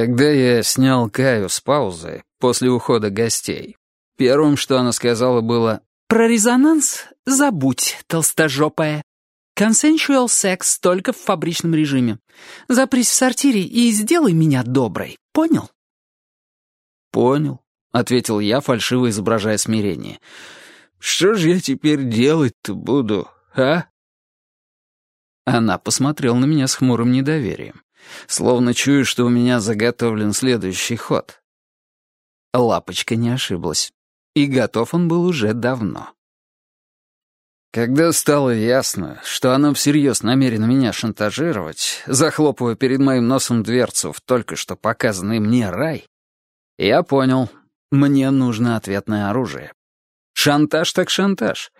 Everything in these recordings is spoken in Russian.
Когда я снял Каю с паузы после ухода гостей, первым, что она сказала, было «Про резонанс забудь, толстожопая. Consensual секс только в фабричном режиме. Запрись в сортире и сделай меня доброй. Понял?» «Понял», — ответил я, фальшиво изображая смирение. «Что же я теперь делать-то буду, а?» Она посмотрела на меня с хмурым недоверием, словно чую, что у меня заготовлен следующий ход. Лапочка не ошиблась, и готов он был уже давно. Когда стало ясно, что она всерьез намерена меня шантажировать, захлопывая перед моим носом дверцу в только что показанный мне рай, я понял, мне нужно ответное оружие. Шантаж так шантаж.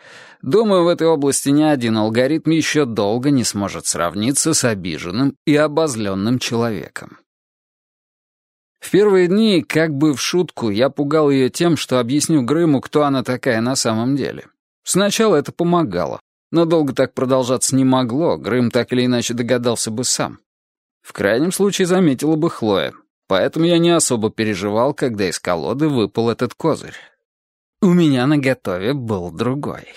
Думаю, в этой области ни один алгоритм еще долго не сможет сравниться с обиженным и обозленным человеком. В первые дни, как бы в шутку, я пугал ее тем, что объясню Грыму, кто она такая на самом деле. Сначала это помогало, но долго так продолжаться не могло, Грым так или иначе догадался бы сам. В крайнем случае заметила бы Хлоя, поэтому я не особо переживал, когда из колоды выпал этот козырь. У меня на готове был другой.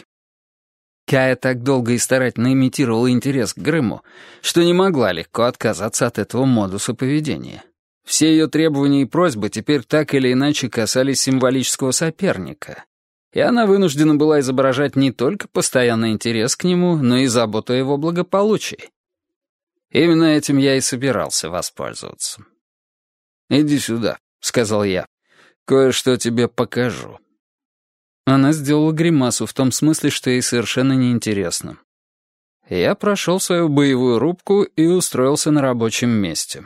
Кая так долго и старательно имитировала интерес к Грыму, что не могла легко отказаться от этого модуса поведения. Все ее требования и просьбы теперь так или иначе касались символического соперника, и она вынуждена была изображать не только постоянный интерес к нему, но и заботу о его благополучии. Именно этим я и собирался воспользоваться. «Иди сюда», — сказал я. «Кое-что тебе покажу». Она сделала гримасу в том смысле, что ей совершенно неинтересно. Я прошел свою боевую рубку и устроился на рабочем месте.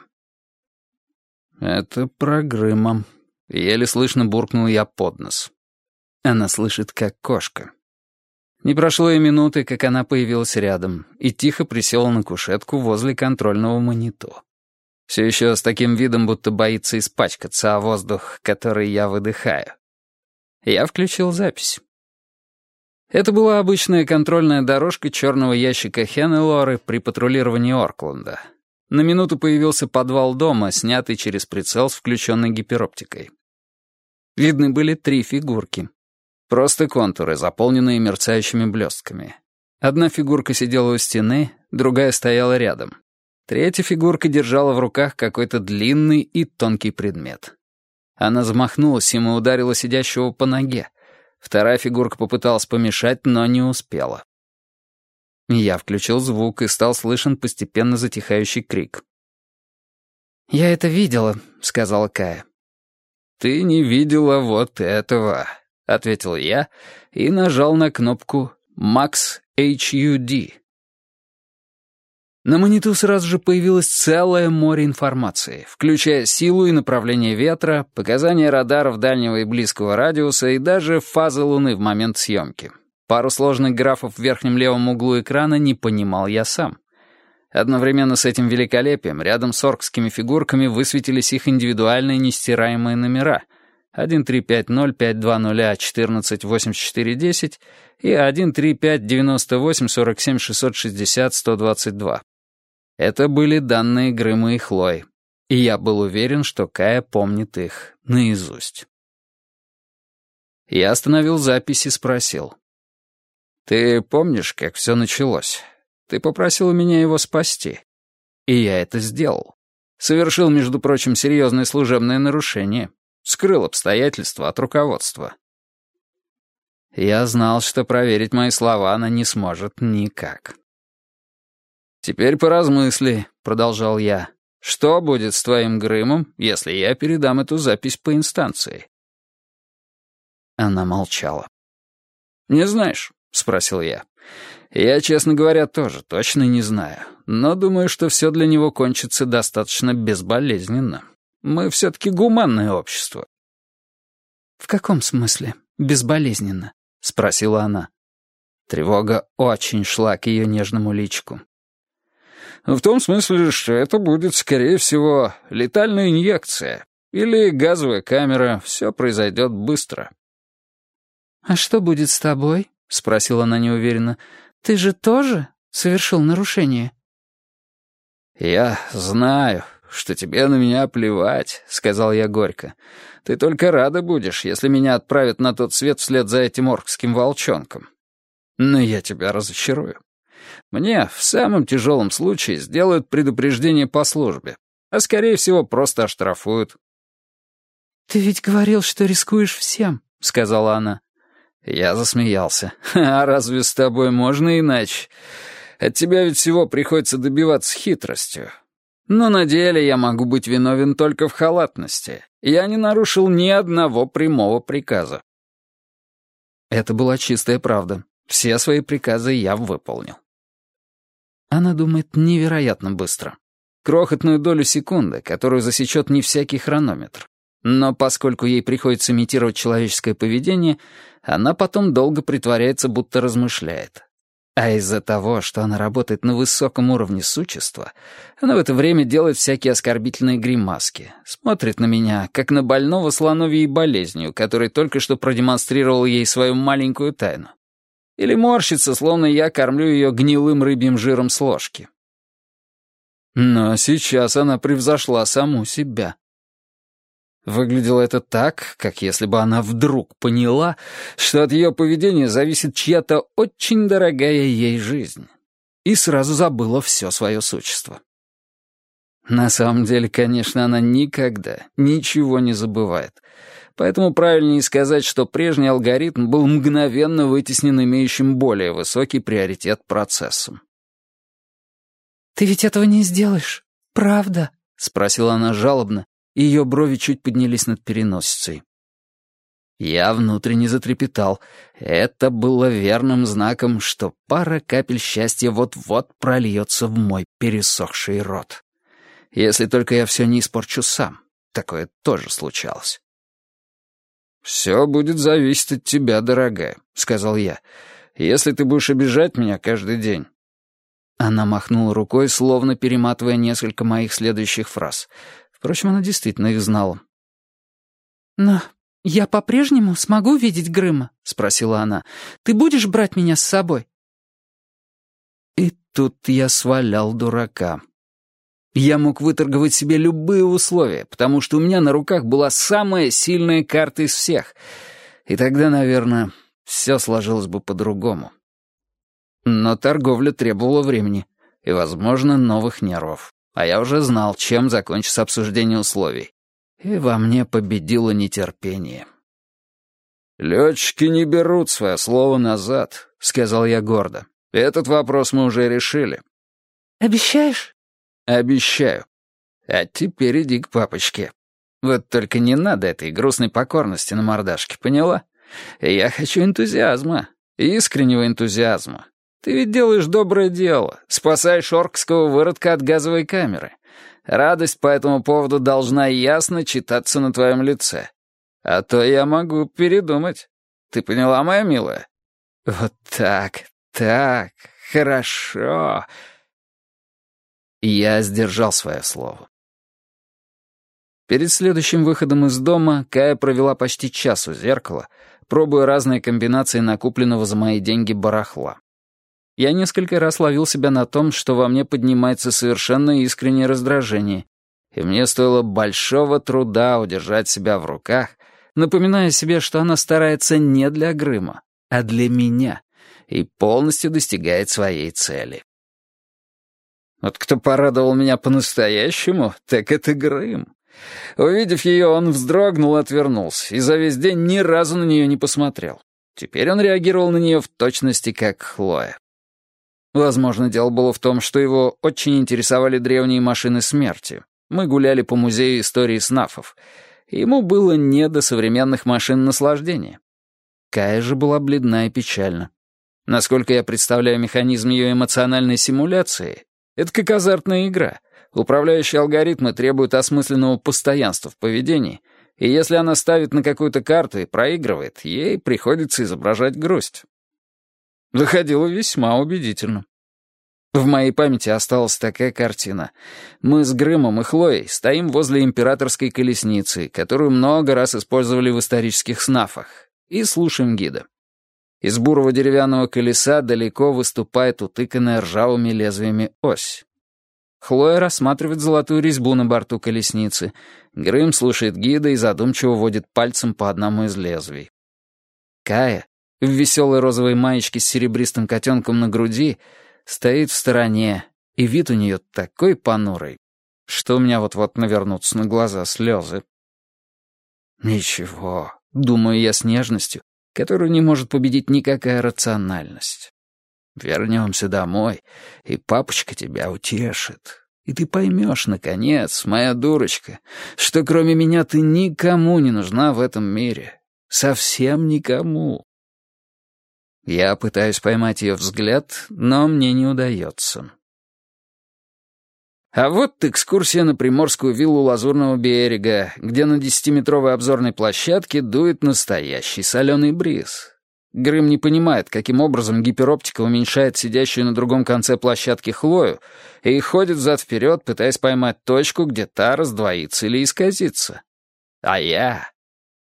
«Это про Грыма», — еле слышно буркнул я под нос. Она слышит, как кошка. Не прошло и минуты, как она появилась рядом и тихо присела на кушетку возле контрольного монито. Все еще с таким видом, будто боится испачкаться о воздух, который я выдыхаю. Я включил запись. Это была обычная контрольная дорожка черного ящика Хеннелоры при патрулировании Оркленда. На минуту появился подвал дома, снятый через прицел с включенной гипероптикой. Видны были три фигурки. Просто контуры, заполненные мерцающими блестками. Одна фигурка сидела у стены, другая стояла рядом. Третья фигурка держала в руках какой-то длинный и тонкий предмет. Она замахнулась им и ударила сидящего по ноге. Вторая фигурка попыталась помешать, но не успела. Я включил звук и стал слышен постепенно затихающий крик. «Я это видела», — сказала Кая. «Ты не видела вот этого», — ответил я и нажал на кнопку «Max HUD». На мониту сразу же появилось целое море информации, включая силу и направление ветра, показания радаров дальнего и близкого радиуса и даже фазы Луны в момент съемки. Пару сложных графов в верхнем левом углу экрана не понимал я сам. Одновременно с этим великолепием рядом с оркскими фигурками высветились их индивидуальные нестираемые номера 1350520А148410 и 1359847600122. Это были данные Грыма и Хлой, и я был уверен, что Кая помнит их наизусть. Я остановил запись и спросил. «Ты помнишь, как все началось? Ты попросил меня его спасти. И я это сделал. Совершил, между прочим, серьезное служебное нарушение. Скрыл обстоятельства от руководства». Я знал, что проверить мои слова она не сможет никак. «Теперь поразмысли», — продолжал я. «Что будет с твоим Грымом, если я передам эту запись по инстанции?» Она молчала. «Не знаешь?» — спросил я. «Я, честно говоря, тоже точно не знаю, но думаю, что все для него кончится достаточно безболезненно. Мы все-таки гуманное общество». «В каком смысле безболезненно?» — спросила она. Тревога очень шла к ее нежному личику. В том смысле, что это будет, скорее всего, летальная инъекция или газовая камера. Все произойдет быстро. «А что будет с тобой?» — спросила она неуверенно. «Ты же тоже совершил нарушение?» «Я знаю», что тебе на меня плевать», — сказал я горько. «Ты только рада будешь, если меня отправят на тот свет вслед за этим оркским волчонком. Но я тебя разочарую. Мне в самом тяжелом случае сделают предупреждение по службе, а скорее всего просто оштрафуют». «Ты ведь говорил, что рискуешь всем», — сказала она. Я засмеялся. «А разве с тобой можно иначе? От тебя ведь всего приходится добиваться хитростью. Но на деле я могу быть виновен только в халатности. Я не нарушил ни одного прямого приказа». Это была чистая правда. Все свои приказы я выполнил. Она думает невероятно быстро. Крохотную долю секунды, которую засечет не всякий хронометр. Но поскольку ей приходится имитировать человеческое поведение, она потом долго притворяется, будто размышляет. А из-за того, что она работает на высоком уровне существа, она в это время делает всякие оскорбительные гримаски, смотрит на меня, как на больного слоновьей болезнью, который только что продемонстрировал ей свою маленькую тайну. Или морщится, словно я кормлю ее гнилым рыбьим жиром с ложки. Но сейчас она превзошла саму себя. Выглядело это так, как если бы она вдруг поняла, что от ее поведения зависит чья-то очень дорогая ей жизнь. И сразу забыла все свое существо. На самом деле, конечно, она никогда ничего не забывает. Поэтому правильнее сказать, что прежний алгоритм был мгновенно вытеснен имеющим более высокий приоритет процессом. «Ты ведь этого не сделаешь, правда?» — спросила она жалобно, ее брови чуть поднялись над переносицей. Я внутренне затрепетал. Это было верным знаком, что пара капель счастья вот-вот прольется в мой пересохший рот. Если только я все не испорчу сам. Такое тоже случалось. «Все будет зависеть от тебя, дорогая», — сказал я. «Если ты будешь обижать меня каждый день». Она махнула рукой, словно перематывая несколько моих следующих фраз. Впрочем, она действительно их знала. «Но я по-прежнему смогу видеть Грыма?» — спросила она. «Ты будешь брать меня с собой?» И тут я свалял дурака. Я мог выторговать себе любые условия, потому что у меня на руках была самая сильная карта из всех. И тогда, наверное, все сложилось бы по-другому. Но торговля требовала времени и, возможно, новых нервов. А я уже знал, чем закончится обсуждение условий. И во мне победило нетерпение. «Летчики не берут свое слово назад», — сказал я гордо. «Этот вопрос мы уже решили». «Обещаешь?» «Обещаю. А теперь иди к папочке. Вот только не надо этой грустной покорности на мордашке, поняла? Я хочу энтузиазма, искреннего энтузиазма. Ты ведь делаешь доброе дело, спасаешь оркского выродка от газовой камеры. Радость по этому поводу должна ясно читаться на твоем лице. А то я могу передумать. Ты поняла, моя милая? Вот так, так, хорошо. Я сдержал свое слово. Перед следующим выходом из дома Кая провела почти час у зеркала, пробуя разные комбинации накупленного за мои деньги барахла. Я несколько раз ловил себя на том, что во мне поднимается совершенно искреннее раздражение, и мне стоило большого труда удержать себя в руках, напоминая себе, что она старается не для Грыма, а для меня, и полностью достигает своей цели. Вот кто порадовал меня по-настоящему, так это Грым. Увидев ее, он вздрогнул и отвернулся, и за весь день ни разу на нее не посмотрел. Теперь он реагировал на нее в точности как Хлоя. Возможно, дело было в том, что его очень интересовали древние машины смерти. Мы гуляли по музею истории снафов. ему было не до современных машин наслаждения. Кая же была бледна и печальна. Насколько я представляю механизм ее эмоциональной симуляции, это как азартная игра. Управляющие алгоритмы требуют осмысленного постоянства в поведении, и если она ставит на какую-то карту и проигрывает, ей приходится изображать грусть. Выходило весьма убедительно. В моей памяти осталась такая картина. Мы с Грымом и Хлоей стоим возле императорской колесницы, которую много раз использовали в исторических снафах, и слушаем гида. Из бурого деревянного колеса далеко выступает утыканная ржавыми лезвиями ось. Хлоя рассматривает золотую резьбу на борту колесницы. Грым слушает гида и задумчиво водит пальцем по одному из лезвий. Кая, в веселой розовой маечке с серебристым котенком на груди, стоит в стороне, и вид у нее такой понурый, что у меня вот-вот навернутся на глаза слезы. Ничего, думаю я с нежностью, которую не может победить никакая рациональность. Вернемся домой, и папочка тебя утешит. И ты поймешь, наконец, моя дурочка, что кроме меня ты никому не нужна в этом мире. Совсем никому. Я пытаюсь поймать ее взгляд, но мне не удается. А вот экскурсия на приморскую виллу Лазурного берега, где на десятиметровой обзорной площадке дует настоящий соленый бриз. Грым не понимает, каким образом гипероптика уменьшает сидящую на другом конце площадки Хлою и ходит зад-вперед, пытаясь поймать точку, где та раздвоится или исказится. А я...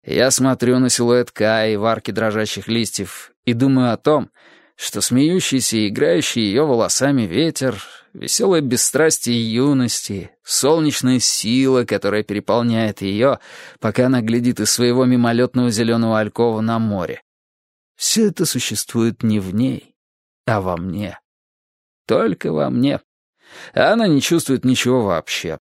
Я смотрю на силуэт Каи в арке дрожащих листьев и думаю о том, что смеющийся и играющий ее волосами ветер, веселое бесстрастие юности, солнечная сила, которая переполняет ее, пока она глядит из своего мимолетного зеленого алькова на море, все это существует не в ней, а во мне. Только во мне. А она не чувствует ничего вообще.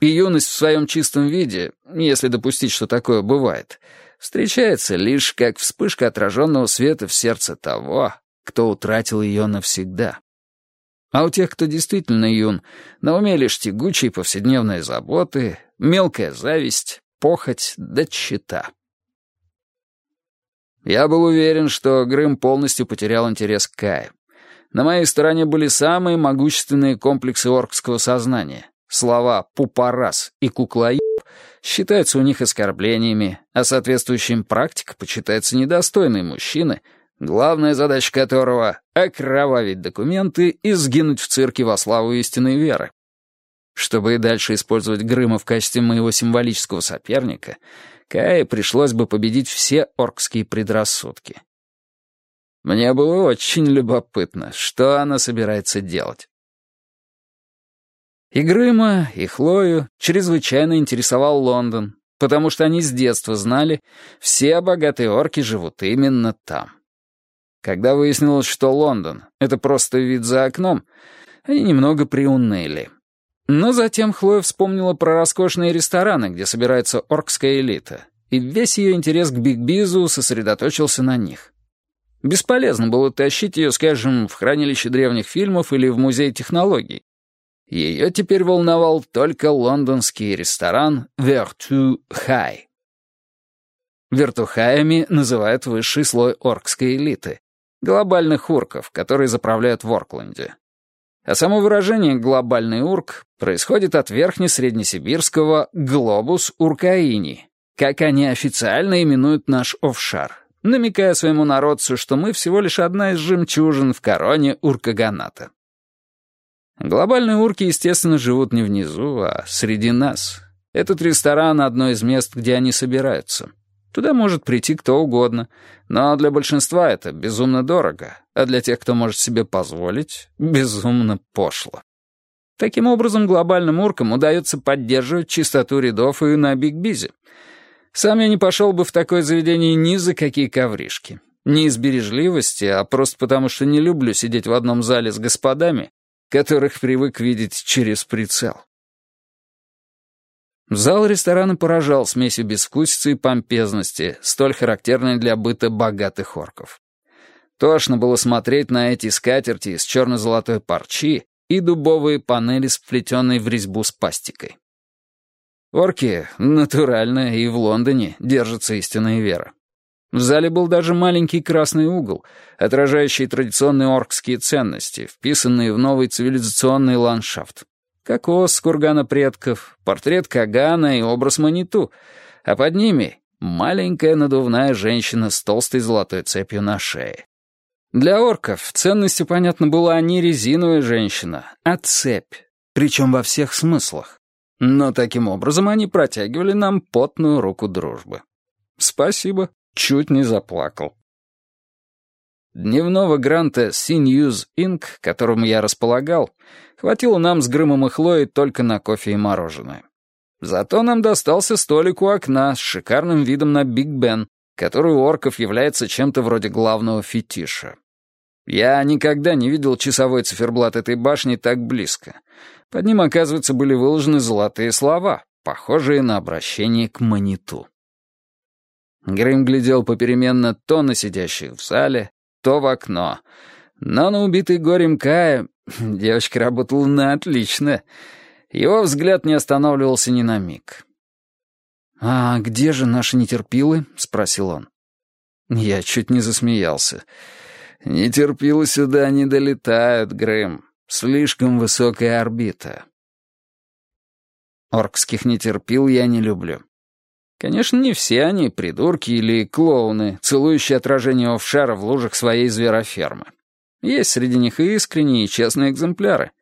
И юность в своем чистом виде, если допустить, что такое бывает, встречается лишь как вспышка отраженного света в сердце того, кто утратил ее навсегда. А у тех, кто действительно юн, на уме лишь тягучие повседневные заботы, мелкая зависть, похоть да тщета. Я был уверен, что Грым полностью потерял интерес к Кае. На моей стороне были самые могущественные комплексы оркского сознания. Слова «пупорас» и «куклоеб» считаются у них оскорблениями, а соответствующим практика почитается недостойной мужчины, главная задача которого — окровавить документы и сгинуть в цирке во славу истинной веры. Чтобы и дальше использовать Грыма в качестве моего символического соперника, Кае пришлось бы победить все оркские предрассудки. Мне было очень любопытно, что она собирается делать. И Грыма, и Хлою чрезвычайно интересовал Лондон, потому что они с детства знали, все богатые орки живут именно там. Когда выяснилось, что Лондон — это просто вид за окном, они немного приуныли. Но затем Хлоя вспомнила про роскошные рестораны, где собирается оркская элита, и весь ее интерес к Биг-Бизу сосредоточился на них. Бесполезно было тащить ее, скажем, в хранилище древних фильмов или в музей технологий. Ее теперь волновал только лондонский ресторан «Верту Хай». Вертухаями называют высший слой оркской элиты, глобальных урков, которые заправляют в Оркленде. А само выражение «глобальный урк» происходит от верхнесреднесибирского «глобус уркаини», как они официально именуют наш офшар, намекая своему народцу, что мы всего лишь одна из жемчужин в короне уркаганата. Глобальные урки, естественно, живут не внизу, а среди нас. Этот ресторан — одно из мест, где они собираются. Туда может прийти кто угодно, но для большинства это безумно дорого, а для тех, кто может себе позволить, безумно пошло. Таким образом, глобальным уркам удается поддерживать чистоту рядов и на Биг-Бизе. Сам я не пошел бы в такое заведение ни за какие ковришки. Не из бережливости, а просто потому, что не люблю сидеть в одном зале с господами, которых привык видеть через прицел. Зал ресторана поражал смесью безвкусицы и помпезности, столь характерной для быта богатых орков. Тошно было смотреть на эти скатерти из черно-золотой парчи и дубовые панели, сплетенные в резьбу с пастикой. Орки, натурально, и в Лондоне держится истинная вера. В зале был даже маленький красный угол, отражающий традиционные оркские ценности, вписанные в новый цивилизационный ландшафт. Кокос с кургана предков, портрет Кагана и образ Маниту, а под ними маленькая надувная женщина с толстой золотой цепью на шее. Для орков ценностью, понятно, была не резиновая женщина, а цепь, причем во всех смыслах. Но таким образом они протягивали нам потную руку дружбы. Спасибо, чуть не заплакал. Дневного гранта CNews Inc., которым я располагал, хватило нам с Грымом и Хлоей только на кофе и мороженое. Зато нам достался столик у окна с шикарным видом на Биг Бен, который у орков является чем-то вроде главного фетиша. Я никогда не видел часовой циферблат этой башни так близко. Под ним, оказывается, были выложены золотые слова, похожие на обращение к маниту. Грым глядел попеременно то на сидящих в зале, то в окно. Но на убитый горем Кая девочка работала на отлично. Его взгляд не останавливался ни на миг. «А где же наши нетерпилы?» — спросил он. Я чуть не засмеялся. «Нетерпилы сюда не долетают, Грэм. Слишком высокая орбита». Оркских нетерпил я не люблю. Конечно, не все они придурки или клоуны, целующие отражение офшара в лужах своей зверофермы. Есть среди них и искренние, и честные экземпляры.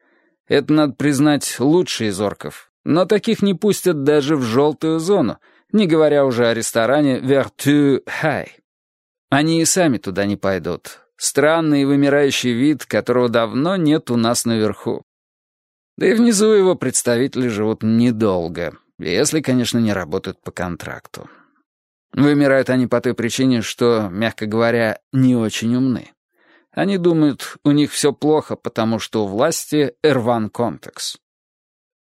Это, надо признать, лучшие из орков. Но таких не пустят даже в желтую зону, не говоря уже о ресторане «Vertu High». Они и сами туда не пойдут. Странный и вымирающий вид, которого давно нет у нас наверху. Да и внизу его представители живут недолго. Если, конечно, не работают по контракту. Вымирают они по той причине, что, мягко говоря, не очень умны. Они думают, у них все плохо, потому что у власти Эрван Контекс.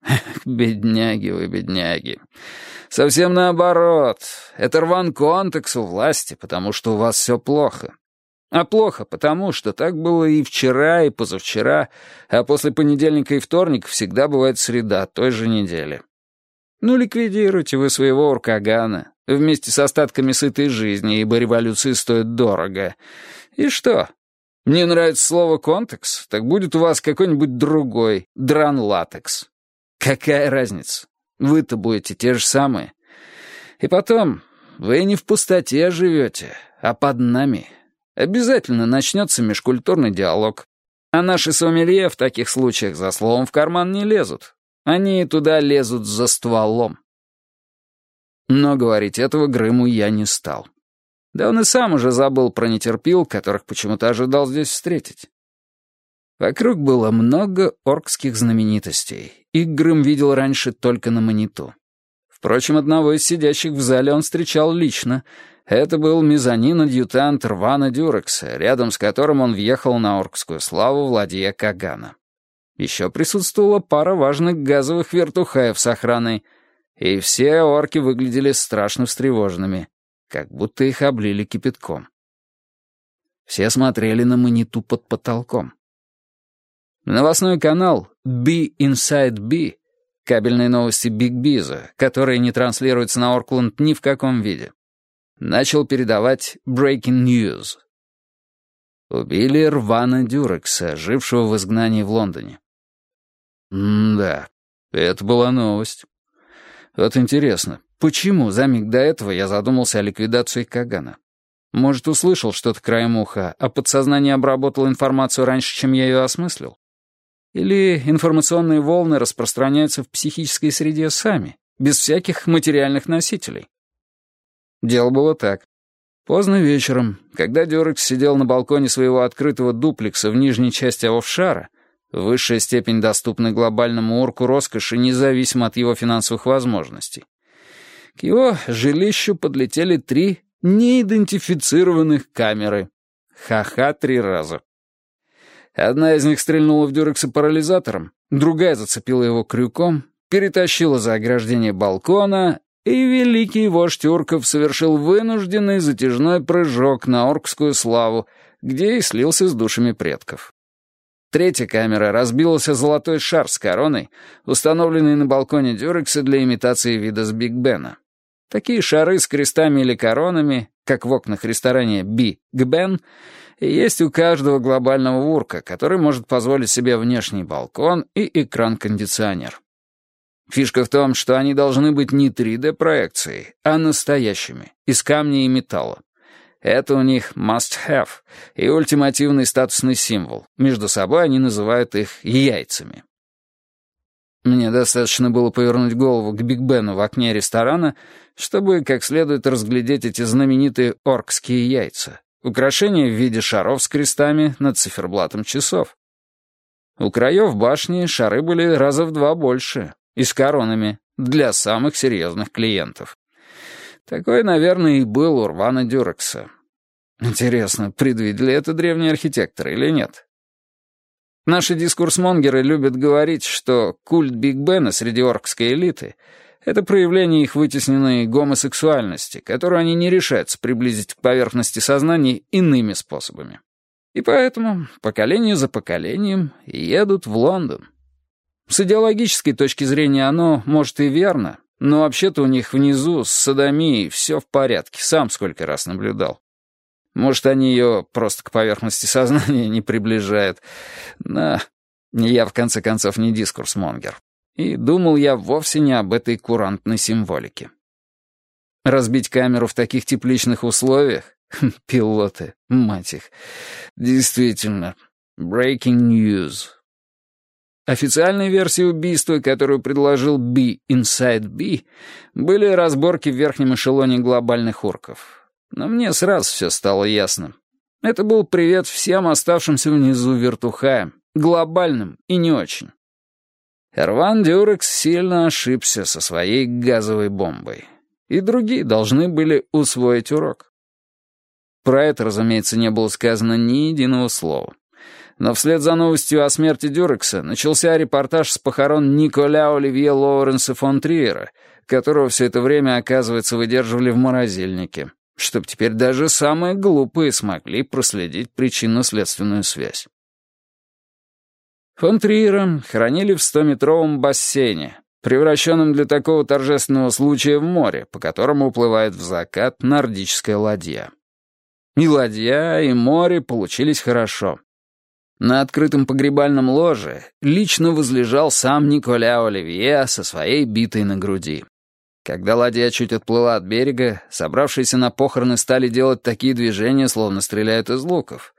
Бедняги вы, бедняги. Совсем наоборот. Это Эрван Контекс у власти, потому что у вас все плохо. А плохо потому, что так было и вчера, и позавчера, а после понедельника и вторника всегда бывает среда той же недели. Ну, ликвидируйте вы своего Уркагана вместе с остатками сытой жизни, ибо революции стоят дорого. И что? Мне нравится слово «контекс», так будет у вас какой-нибудь другой, дран-латекс. Какая разница? Вы-то будете те же самые. И потом, вы не в пустоте живете, а под нами. Обязательно начнется межкультурный диалог. А наши сомелье в таких случаях за словом в карман не лезут, они туда лезут за стволом. Но говорить этого Грыму я не стал. Да он и сам уже забыл про нетерпил, которых почему-то ожидал здесь встретить. Вокруг было много оркских знаменитостей. Их Грым видел раньше только на маниту. Впрочем, одного из сидящих в зале он встречал лично. Это был мезонин-адъютант Рвана Дюрекса, рядом с которым он въехал на оркскую славу Владия Кагана. Еще присутствовала пара важных газовых вертухаев с охраной, и все орки выглядели страшно встревоженными, как будто их облили кипятком. Все смотрели на маниту под потолком. Новостной канал «Be Inside B» — кабельные новости Биг Биза, которые не транслируются на Оркленд ни в каком виде, начал передавать Breaking News. Убили Рвана Дюрекса, жившего в изгнании в Лондоне. М-да, это была новость. Вот интересно, почему за миг до этого я задумался о ликвидации Кагана? Может, услышал что-то краем уха, а подсознание обработало информацию раньше, чем я ее осмыслил? Или информационные волны распространяются в психической среде сами, без всяких материальных носителей? Дело было так. Поздно вечером, когда Дюрекс сидел на балконе своего открытого дуплекса в нижней части офшара, Высшая степень доступной глобальному орку роскоши независимо от его финансовых возможностей. К его жилищу подлетели три неидентифицированных камеры. Ха-ха три раза. Одна из них стрельнула в Дюрекса парализатором, другая зацепила его крюком, перетащила за ограждение балкона, и великий вождь орков совершил вынужденный затяжной прыжок на оркскую славу, где и слился с душами предков. Третья камера разбилась о золотой шар с короной, установленный на балконе Дюрекса для имитации вида с Биг Бена. Такие шары с крестами или коронами, как в окнах ресторана Биг Бен, есть у каждого глобального урка, который может позволить себе внешний балкон и экран-кондиционер. Фишка в том, что они должны быть не 3D-проекцией, а настоящими, из камня и металла. Это у них must-have и ультимативный статусный символ. Между собой они называют их яйцами. Мне достаточно было повернуть голову к Биг Бену в окне ресторана, чтобы как следует разглядеть эти знаменитые оркские яйца, украшения в виде шаров с крестами над циферблатом часов. У краев башни шары были раза в два больше, и с коронами, для самых серьезных клиентов. Такой, наверное, и был у Рвана Дюрекса. Интересно, предвидели это древние архитекторы или нет? Наши дискурсмонгеры любят говорить, что культ Биг Бена среди оркской элиты — это проявление их вытесненной гомосексуальности, которую они не решаются приблизить к поверхности сознания иными способами. И поэтому поколение за поколением едут в Лондон. С идеологической точки зрения оно, может, и верно, но вообще-то у них внизу с садомией все в порядке, сам сколько раз наблюдал. Может, они ее просто к поверхности сознания не приближают. Но я, в конце концов, не дискурс-монгер. И думал я вовсе не об этой курантной символике. Разбить камеру в таких тепличных условиях? Пилоты, мать их. Действительно, breaking news. Официальной версией убийства, которую предложил B Inside B, были разборки в верхнем эшелоне глобальных орков. Но мне сразу все стало ясно. Это был привет всем оставшимся внизу вертухаям, глобальным и не очень. Эрван Дюрекс сильно ошибся со своей газовой бомбой. И другие должны были усвоить урок. Про это, разумеется, не было сказано ни единого слова. Но вслед за новостью о смерти Дюрекса начался репортаж с похорон Николя Оливье Лоуренса фон Триера, которого все это время, оказывается, выдерживали в морозильнике чтобы теперь даже самые глупые смогли проследить причинно-следственную связь. Фон Триера хранили в стометровом бассейне, превращенном для такого торжественного случая в море, по которому уплывает в закат нордическая ладья. И ладья, и море получились хорошо. На открытом погребальном ложе лично возлежал сам Николя Оливье со своей битой на груди. Когда ладья чуть отплыла от берега, собравшиеся на похороны стали делать такие движения, словно стреляют из луков.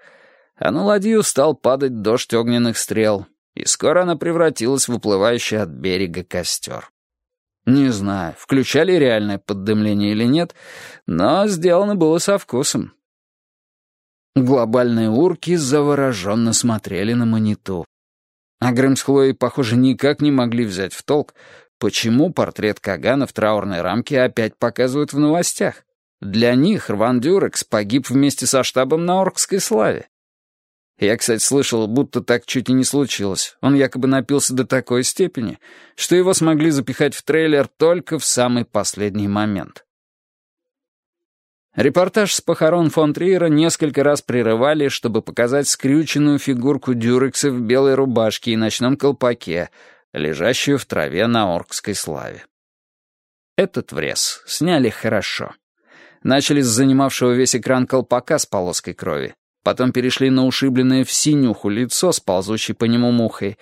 А на ладью стал падать дождь огненных стрел, и скоро она превратилась в уплывающий от берега костер. Не знаю, включали реальное поддымление или нет, но сделано было со вкусом. Глобальные урки завороженно смотрели на маниту. А Грэм с Хлоей, похоже, никак не могли взять в толк, Почему портрет Кагана в траурной рамке опять показывают в новостях? Для них Рван Дюрекс погиб вместе со штабом на Оркской славе. Я, кстати, слышал, будто так чуть и не случилось. Он якобы напился до такой степени, что его смогли запихать в трейлер только в самый последний момент. Репортаж с похорон фон Триера несколько раз прерывали, чтобы показать скрюченную фигурку Дюрекса в белой рубашке и ночном колпаке, лежащую в траве на Оркской славе. Этот врез сняли хорошо. Начали с занимавшего весь экран колпака с полоской крови, потом перешли на ушибленное в синюху лицо с ползущей по нему мухой,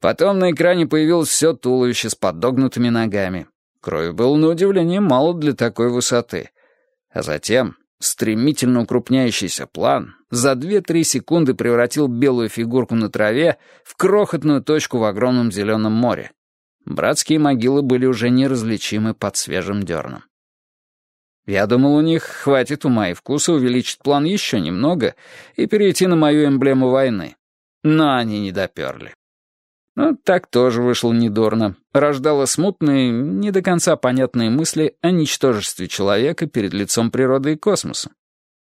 потом на экране появилось все туловище с подогнутыми ногами. Крови было на удивление мало для такой высоты. А затем Стремительно укрупняющийся план за 2-3 секунды превратил белую фигурку на траве в крохотную точку в огромном зеленом море. Братские могилы были уже неразличимы под свежим дерном. Я думал, у них хватит ума и вкуса увеличить план еще немного и перейти на мою эмблему войны. Но они не доперли. Ну, так тоже вышло недурно. Рождало смутные, не до конца понятные мысли о ничтожестве человека перед лицом природы и космоса.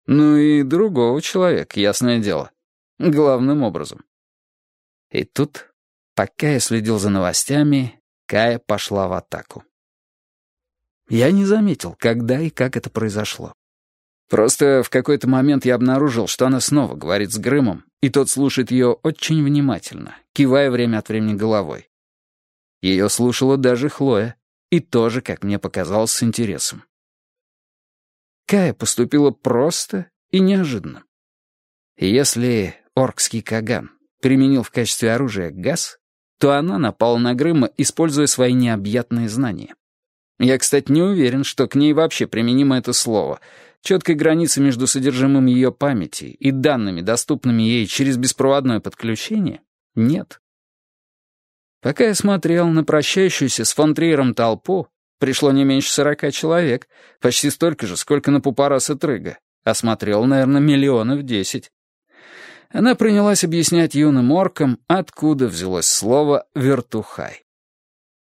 Ну и другого человека, ясное дело. Главным образом. И тут, пока я следил за новостями, Кая пошла в атаку. Я не заметил, когда и как это произошло. Просто в какой-то момент я обнаружил, что она снова говорит с Грымом, и тот слушает ее очень внимательно, кивая время от времени головой. Ее слушала даже Хлоя, и тоже, как мне показалось, с интересом. Кая поступила просто и неожиданно. Если оркский Каган применил в качестве оружия газ, то она напала на Грыма, используя свои необъятные знания. Я, кстати, не уверен, что к ней вообще применимо это слово — Четкой границы между содержимым ее памяти и данными, доступными ей через беспроводное подключение, нет. Пока я смотрел на прощающуюся с фон Триером толпу, пришло не меньше сорока человек, почти столько же, сколько на Пупараса Трыга, Осмотрел, наверное, миллионов десять. Она принялась объяснять юным оркам, откуда взялось слово «вертухай».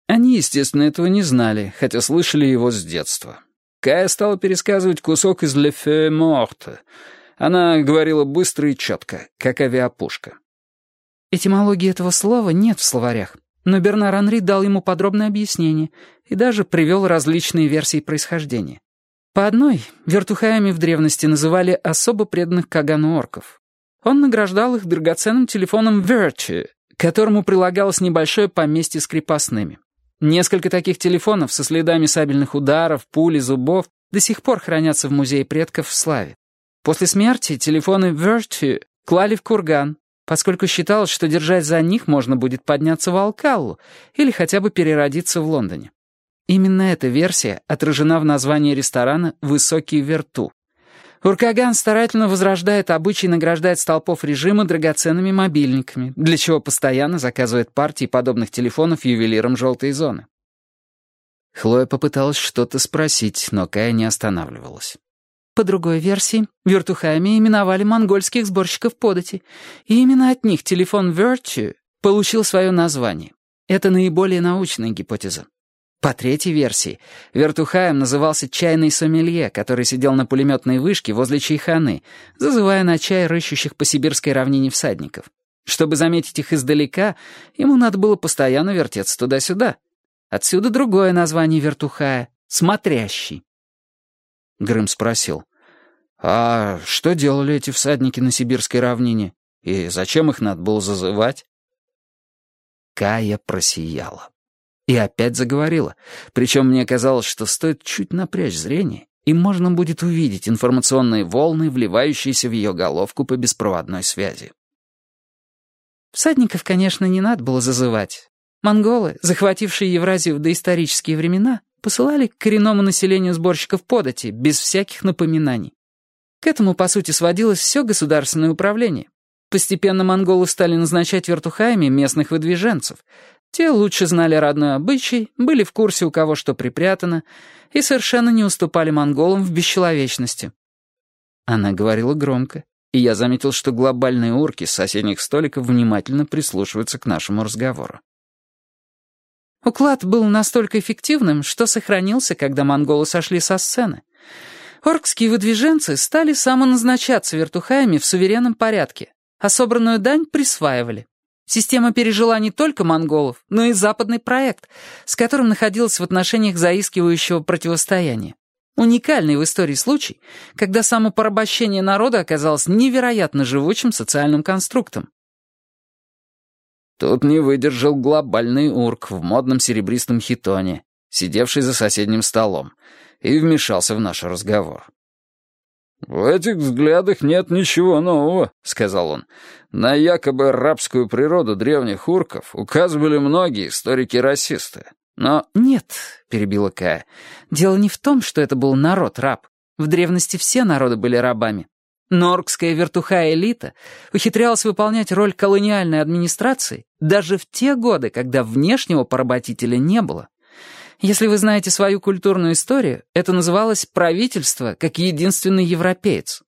Они, естественно, этого не знали, хотя слышали его с детства. Кая стала пересказывать кусок из «Le Feu Morte». Она говорила быстро и четко, как авиапушка. Этимологии этого слова нет в словарях, но Бернар Анри дал ему подробное объяснение и даже привел различные версии происхождения. По одной, вертухаями в древности называли особо преданных Кагану орков. Он награждал их драгоценным телефоном Virtue, к которому прилагалось небольшое поместье с крепостными. Несколько таких телефонов со следами сабельных ударов, пуль и зубов до сих пор хранятся в музее предков в Славе. После смерти телефоны Virtue клали в курган, поскольку считалось, что держать за них можно будет подняться в Алкаллу или хотя бы переродиться в Лондоне. Именно эта версия отражена в названии ресторана «Высокий верту». Уркаган старательно возрождает обычай награждать столпов режима драгоценными мобильниками, для чего постоянно заказывает партии подобных телефонов ювелирам желтой зоны. Хлоя попыталась что-то спросить, но Кая не останавливалась. По другой версии, вертухаями именовали монгольских сборщиков подати, и именно от них телефон Virtue получил свое название. Это наиболее научная гипотеза. По третьей версии, вертухаем назывался чайный сомелье, который сидел на пулеметной вышке возле чайханы, зазывая на чай рыщущих по сибирской равнине всадников. Чтобы заметить их издалека, ему надо было постоянно вертеться туда-сюда. Отсюда другое название вертухая — «смотрящий». Грым спросил. «А что делали эти всадники на сибирской равнине? И зачем их надо было зазывать?» Кая просияла. И опять заговорила. Причем мне казалось, что стоит чуть напрячь зрение, и можно будет увидеть информационные волны, вливающиеся в ее головку по беспроводной связи. Всадников, конечно, не надо было зазывать. Монголы, захватившие Евразию в доисторические времена, посылали к коренному населению сборщиков подати, без всяких напоминаний. К этому, по сути, сводилось все государственное управление. Постепенно монголы стали назначать вертухаями местных выдвиженцев. Те лучше знали родной обычай, были в курсе, у кого что припрятано, и совершенно не уступали монголам в бесчеловечности. Она говорила громко, и я заметил, что глобальные урки с соседних столиков внимательно прислушиваются к нашему разговору. Уклад был настолько эффективным, что сохранился, когда монголы сошли со сцены. Оркские выдвиженцы стали самоназначаться вертухаями в суверенном порядке, а собранную дань присваивали. Система пережила не только монголов, но и западный проект, с которым находилась в отношениях заискивающего противостояния. Уникальный в истории случай, когда самопорабощение народа оказалось невероятно живучим социальным конструктом. Тут не выдержал глобальный урк в модном серебристом хитоне, сидевший за соседним столом, и вмешался в наш разговор. «В этих взглядах нет ничего нового», — сказал он. «На якобы рабскую природу древних урков указывали многие историки-расисты. Но...» «Нет», — перебила Кая, — «дело не в том, что это был народ-раб. В древности все народы были рабами. Норкская вертухая элита ухитрялась выполнять роль колониальной администрации даже в те годы, когда внешнего поработителя не было. Если вы знаете свою культурную историю, это называлось правительство как единственный европеец.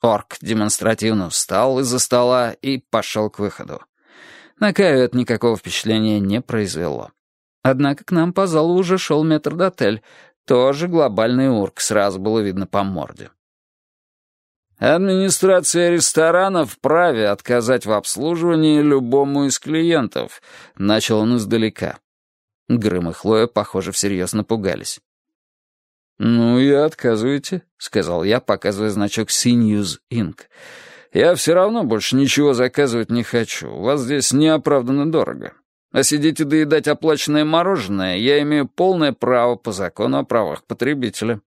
Орк демонстративно встал из-за стола и пошел к выходу. На Каю это никакого впечатления не произвело. Однако к нам по залу уже шел метрдотель, тоже глобальный урк, сразу было видно по морде. «Администрация ресторана вправе отказать в обслуживании любому из клиентов», — начал он издалека. Грым и Хлоя, похоже, всерьез напугались. «Ну и отказывайте», — сказал я, показывая значок CNews Inc. «Я все равно больше ничего заказывать не хочу. У вас здесь неоправданно дорого. А сидите доедать оплаченное мороженое я имею полное право по закону о правах потребителя.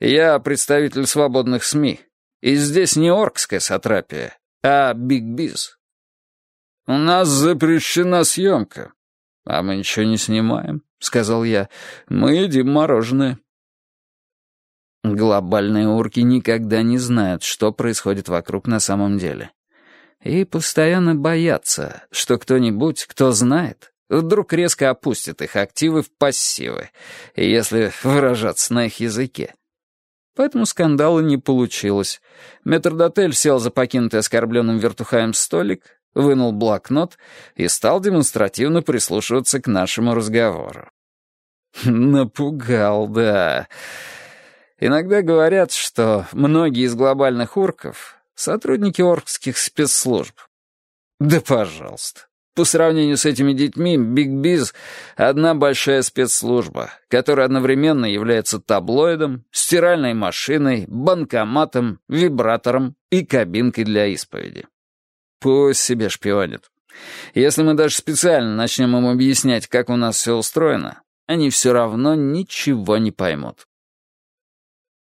Я представитель свободных СМИ, и здесь не оркская сатрапия, а биг-биз. У нас запрещена съемка. А мы ничего не снимаем, сказал я. Мы едим мороженое. Глобальные урки никогда не знают, что происходит вокруг на самом деле. И постоянно боятся, что кто-нибудь, кто знает, вдруг резко опустит их активы в пассивы, если выражаться на их языке. Поэтому скандала не получилось. Метрдотель сел за покинутый оскорбленным вертухаем столик, вынул блокнот и стал демонстративно прислушиваться к нашему разговору. Напугал, да. Иногда говорят, что многие из глобальных орков — сотрудники оркских спецслужб. Да пожалуйста. По сравнению с этими детьми, Биг Биз — одна большая спецслужба, которая одновременно является таблоидом, стиральной машиной, банкоматом, вибратором и кабинкой для исповеди. Пусть себе шпионит. Если мы даже специально начнем им объяснять, как у нас все устроено, они все равно ничего не поймут.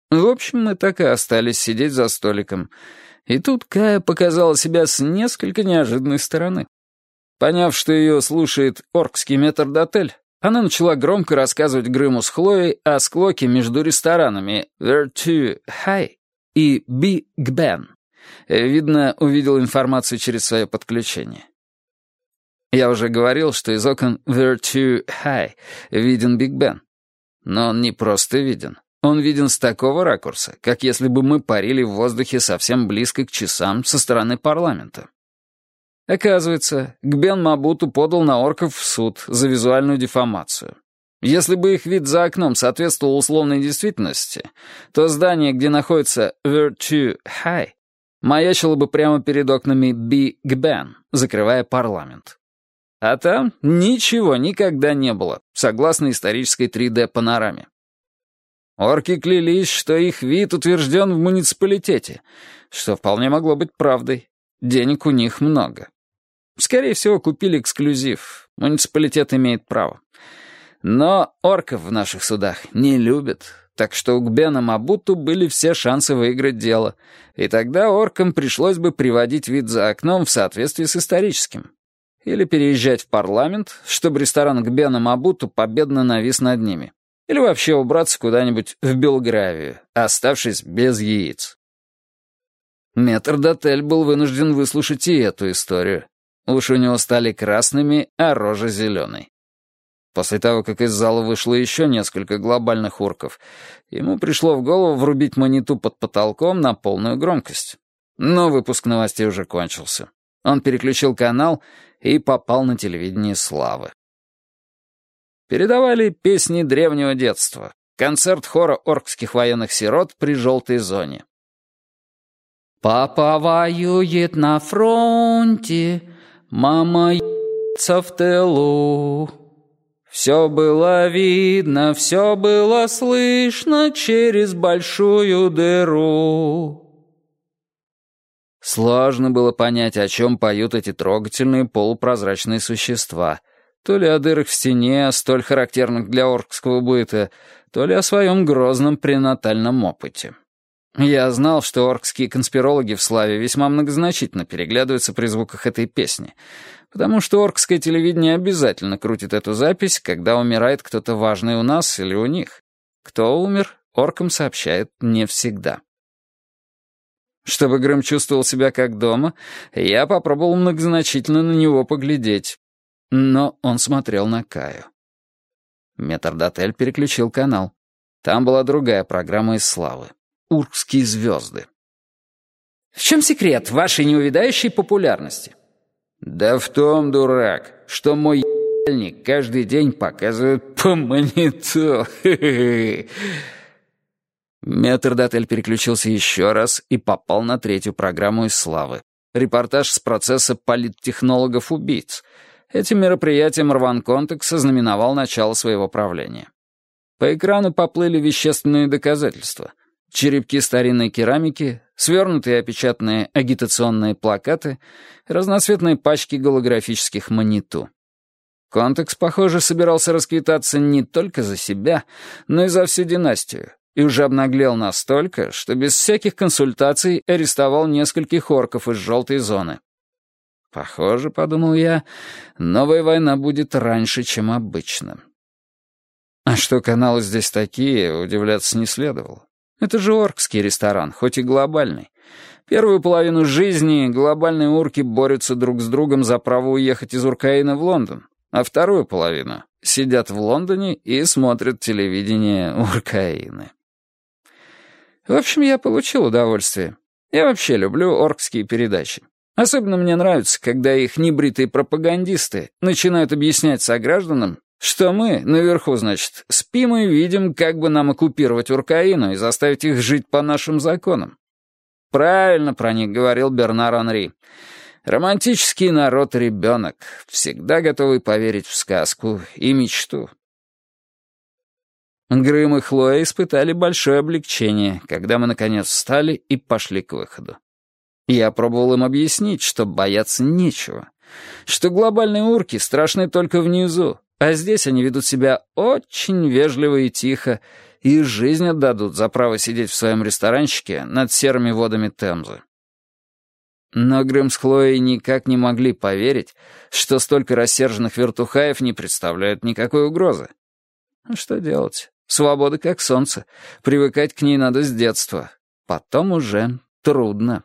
В общем, мы так и остались сидеть за столиком. И тут Кая показала себя с несколько неожиданной стороны. Поняв, что ее слушает оркский метрдотель, она начала громко рассказывать Грыму с Хлоей о склоке между ресторанами «Vertu High» и «Big Ben». Видно, увидел информацию через свое подключение. Я уже говорил, что из окон Virtue High виден Биг Бен. Но он не просто виден. Он виден с такого ракурса, как если бы мы парили в воздухе совсем близко к часам со стороны парламента. Оказывается, Гбен Мабуту подал на орков в суд за визуальную дефамацию. Если бы их вид за окном соответствовал условной действительности, то здание, где находится Virtue High, маячило бы прямо перед окнами Big Ben, закрывая парламент. А там ничего никогда не было, согласно исторической 3D-панораме. Орки клялись, что их вид утвержден в муниципалитете, что вполне могло быть правдой. Денег у них много. Скорее всего, купили эксклюзив. Муниципалитет имеет право. Но орков в наших судах не любят, так что у Гбена Мабуту были все шансы выиграть дело, и тогда оркам пришлось бы приводить вид за окном в соответствии с историческим. Или переезжать в парламент, чтобы ресторан Гбена Мабуту победно навис над ними. Или вообще убраться куда-нибудь в Белгравию, оставшись без яиц. Метрдотель был вынужден выслушать и эту историю. Уши у него стали красными, а рожа зеленой. После того, как из зала вышло еще несколько глобальных урков, ему пришло в голову врубить мониту под потолком на полную громкость. Но выпуск новостей уже кончился. Он переключил канал и попал на телевидение славы. Передавали песни древнего детства. Концерт хора оркских военных сирот при желтой зоне. «Папа воюет на фронте, мама ебется в тылу». Все было видно, все было слышно через большую дыру. Сложно было понять, о чем поют эти трогательные полупрозрачные существа. То ли о дырах в стене, столь характерных для оркского быта, то ли о своем грозном пренатальном опыте. Я знал, что оркские конспирологи в славе весьма многозначительно переглядываются при звуках этой песни, потому что оркское телевидение обязательно крутит эту запись, когда умирает кто-то важный у нас или у них. Кто умер, оркам сообщает не всегда. Чтобы Грэм чувствовал себя как дома, я попробовал многозначительно на него поглядеть. Но он смотрел на Каю. Метрдотель переключил канал. Там была другая программа из славы. «Уркские звезды». «В чем секрет вашей неувидающей популярности?» «Да в том, дурак, что мой ебальник каждый день показывает по монитору. Метрдотель переключился еще раз и попал на третью программу из «Славы». Репортаж с процесса политтехнологов-убийц. Этим мероприятием Рван Контекс ознаменовал начало своего правления. По экрану поплыли вещественные доказательства — черепки старинной керамики, свернутые опечатанные агитационные плакаты, разноцветные пачки голографических маниту. Контекс, похоже, собирался расквитаться не только за себя, но и за всю династию, и уже обнаглел настолько, что без всяких консультаций арестовал нескольких орков из желтой зоны. Похоже, подумал я, новая война будет раньше, чем обычно. А что каналы здесь такие, удивляться не следовало. Это же оркский ресторан, хоть и глобальный. Первую половину жизни глобальные урки борются друг с другом за право уехать из Уркаина в Лондон, а вторую половину сидят в Лондоне и смотрят телевидение Уркаины. В общем, я получил удовольствие. Я вообще люблю оркские передачи. Особенно мне нравится, когда их небритые пропагандисты начинают объяснять согражданам, что мы, наверху, значит, спим и видим, как бы нам оккупировать Уркаину и заставить их жить по нашим законам. Правильно про них говорил Бернар Анри. Романтический народ-ребенок, всегда готовый поверить в сказку и мечту. Грым и Хлоя испытали большое облегчение, когда мы, наконец, встали и пошли к выходу. Я пробовал им объяснить, что бояться нечего, что глобальные урки страшны только внизу, а здесь они ведут себя очень вежливо и тихо, и жизнь отдадут за право сидеть в своем ресторанчике над серыми водами Темзы. Но Грэм с Хлоей никак не могли поверить, что столько рассерженных вертухаев не представляют никакой угрозы. Ну, что делать? Свобода как солнце. Привыкать к ней надо с детства. Потом уже трудно.